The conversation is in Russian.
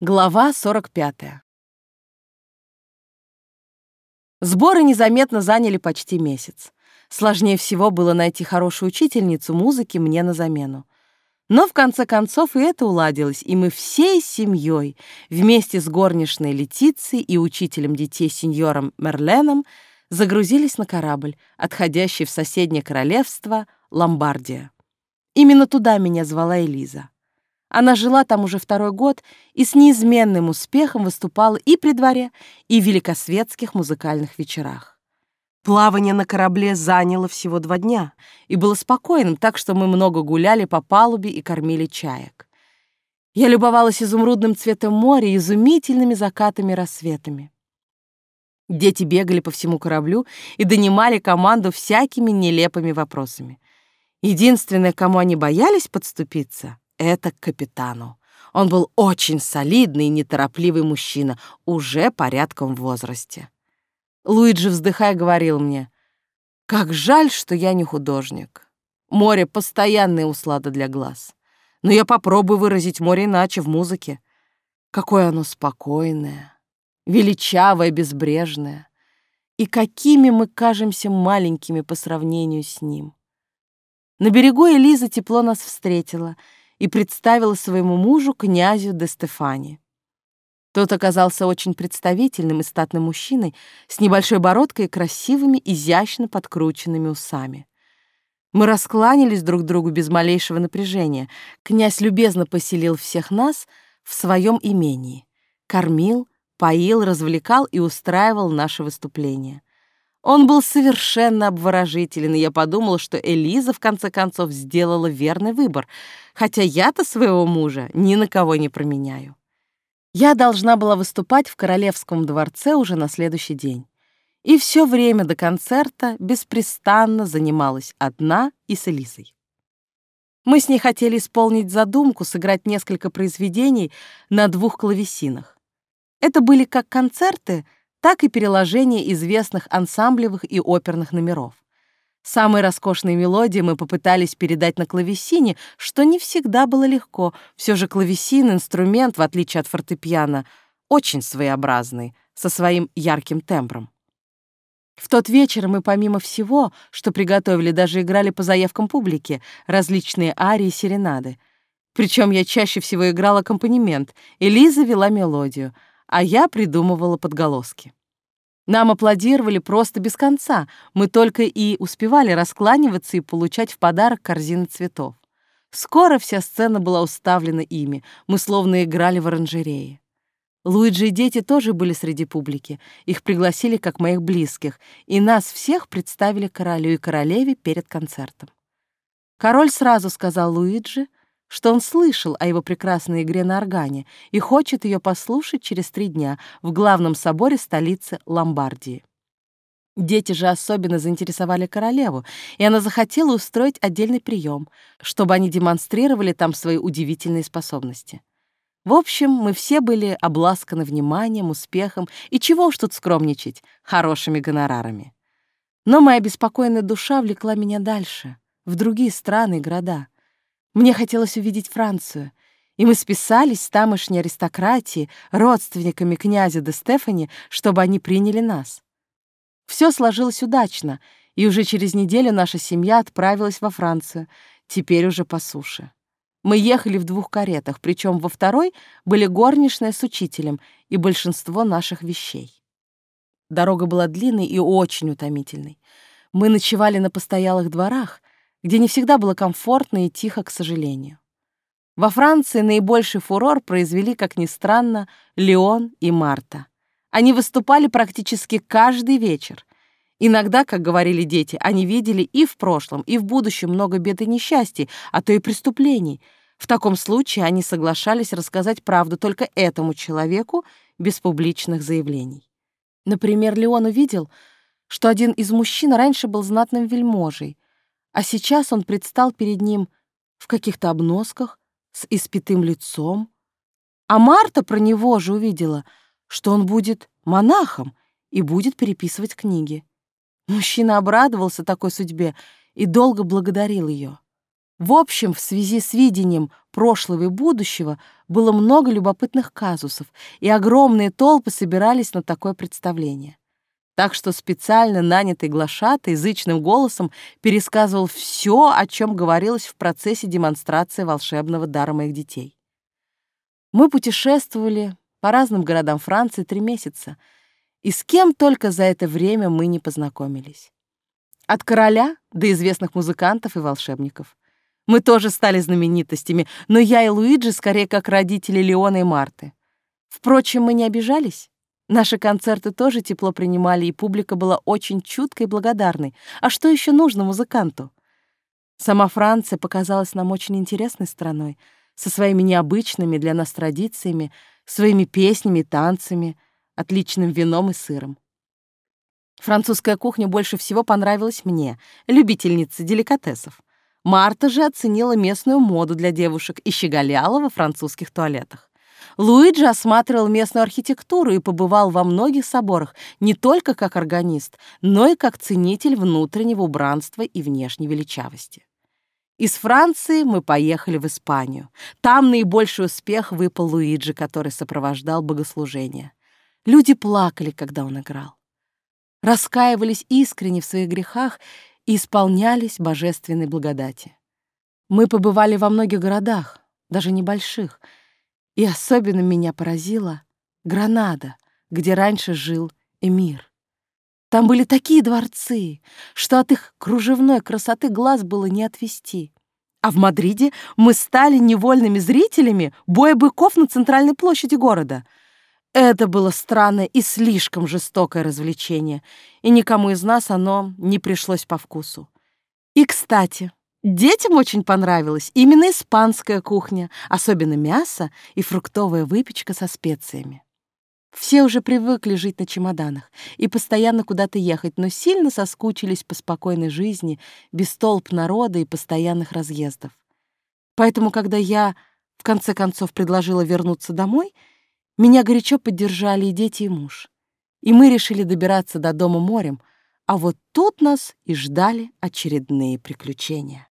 Глава 45. Сборы незаметно заняли почти месяц. Сложнее всего было найти хорошую учительницу музыки мне на замену. Но в конце концов и это уладилось, и мы всей семьей вместе с горничной Летицией и учителем детей сеньором Мерленом загрузились на корабль, отходящий в соседнее королевство Ломбардия. Именно туда меня звала Элиза. Она жила там уже второй год и с неизменным успехом выступала и при дворе, и в великосветских музыкальных вечерах. Плавание на корабле заняло всего два дня и было спокойным, так что мы много гуляли по палубе и кормили чаек. Я любовалась изумрудным цветом моря и изумительными закатами и рассветами. Дети бегали по всему кораблю и донимали команду всякими нелепыми вопросами. Единственное, кому они боялись подступиться, это к капитану. Он был очень солидный и неторопливый мужчина, уже порядком в возрасте. Луиджи, вздыхая, говорил мне, «Как жаль, что я не художник. Море — постоянная услада для глаз. Но я попробую выразить море иначе в музыке. Какое оно спокойное, величавое, безбрежное. И какими мы кажемся маленькими по сравнению с ним. На берегу Элиза тепло нас встретила — и представила своему мужу князю де Стефани. Тот оказался очень представительным и статным мужчиной с небольшой бородкой и красивыми, изящно подкрученными усами. Мы раскланялись друг другу без малейшего напряжения. Князь любезно поселил всех нас в своем имении. Кормил, поил, развлекал и устраивал наши выступления. Он был совершенно обворожителен, и я подумала, что Элиза в конце концов сделала верный выбор, хотя я-то своего мужа ни на кого не променяю. Я должна была выступать в Королевском дворце уже на следующий день. И все время до концерта беспрестанно занималась одна и с Элизой. Мы с ней хотели исполнить задумку, сыграть несколько произведений на двух клавесинах. Это были как концерты — так и переложение известных ансамблевых и оперных номеров. Самые роскошные мелодии мы попытались передать на клавесине, что не всегда было легко. Все же клавесин — инструмент, в отличие от фортепиано, очень своеобразный, со своим ярким тембром. В тот вечер мы, помимо всего, что приготовили, даже играли по заявкам публики различные арии и серенады. Причем я чаще всего играла аккомпанемент, и Лиза вела мелодию — а я придумывала подголоски. Нам аплодировали просто без конца, мы только и успевали раскланиваться и получать в подарок корзины цветов. Скоро вся сцена была уставлена ими, мы словно играли в оранжерее. Луиджи и дети тоже были среди публики, их пригласили как моих близких, и нас всех представили королю и королеве перед концертом. Король сразу сказал Луиджи, что он слышал о его прекрасной игре на органе и хочет ее послушать через три дня в главном соборе столицы Ломбардии. Дети же особенно заинтересовали королеву, и она захотела устроить отдельный прием, чтобы они демонстрировали там свои удивительные способности. В общем, мы все были обласканы вниманием, успехом и чего уж тут скромничать, хорошими гонорарами. Но моя беспокойная душа влекла меня дальше, в другие страны и города — мне хотелось увидеть Францию, и мы списались с тамошней аристократией, родственниками князя де Стефани, чтобы они приняли нас. Все сложилось удачно, и уже через неделю наша семья отправилась во Францию, теперь уже по суше. Мы ехали в двух каретах, причем во второй были горничная с учителем и большинство наших вещей. Дорога была длинной и очень утомительной. Мы ночевали на постоялых дворах, где не всегда было комфортно и тихо, к сожалению. Во Франции наибольший фурор произвели, как ни странно, Леон и Марта. Они выступали практически каждый вечер. Иногда, как говорили дети, они видели и в прошлом, и в будущем много бед и несчастий, а то и преступлений. В таком случае они соглашались рассказать правду только этому человеку без публичных заявлений. Например, Леон увидел, что один из мужчин раньше был знатным вельможей, а сейчас он предстал перед ним в каких-то обносках, с испитым лицом. А Марта про него же увидела, что он будет монахом и будет переписывать книги. Мужчина обрадовался такой судьбе и долго благодарил ее. В общем, в связи с видением прошлого и будущего было много любопытных казусов, и огромные толпы собирались на такое представление. Так что специально нанятый глашатый язычным голосом пересказывал все, о чем говорилось в процессе демонстрации волшебного дара моих детей. Мы путешествовали по разным городам Франции три месяца, и с кем только за это время мы не познакомились. От короля до известных музыкантов и волшебников. Мы тоже стали знаменитостями, но я и Луиджи скорее как родители Леона и Марты. Впрочем, мы не обижались. Наши концерты тоже тепло принимали, и публика была очень чуткой и благодарной. А что еще нужно музыканту? Сама Франция показалась нам очень интересной страной, со своими необычными для нас традициями, своими песнями танцами, отличным вином и сыром. Французская кухня больше всего понравилась мне, любительнице деликатесов. Марта же оценила местную моду для девушек и щеголяла во французских туалетах. Луиджи осматривал местную архитектуру и побывал во многих соборах не только как органист, но и как ценитель внутреннего убранства и внешней величавости. Из Франции мы поехали в Испанию. Там наибольший успех выпал Луиджи, который сопровождал богослужение. Люди плакали, когда он играл. Раскаивались искренне в своих грехах и исполнялись божественной благодати. Мы побывали во многих городах, даже небольших, и особенно меня поразила Гранада, где раньше жил эмир. Там были такие дворцы, что от их кружевной красоты глаз было не отвести. А в Мадриде мы стали невольными зрителями боя быков на центральной площади города — это было странное и слишком жестокое развлечение, и никому из нас оно не пришлось по вкусу. И, кстати, детям очень понравилась именно испанская кухня, особенно мясо и фруктовая выпечка со специями. Все уже привыкли жить на чемоданах и постоянно куда-то ехать, но сильно соскучились по спокойной жизни, без толп народа и постоянных разъездов. Поэтому, когда я, в конце концов, предложила вернуться домой — меня горячо поддержали и дети, и муж. И мы решили добираться до дома морем, а вот тут нас и ждали очередные приключения.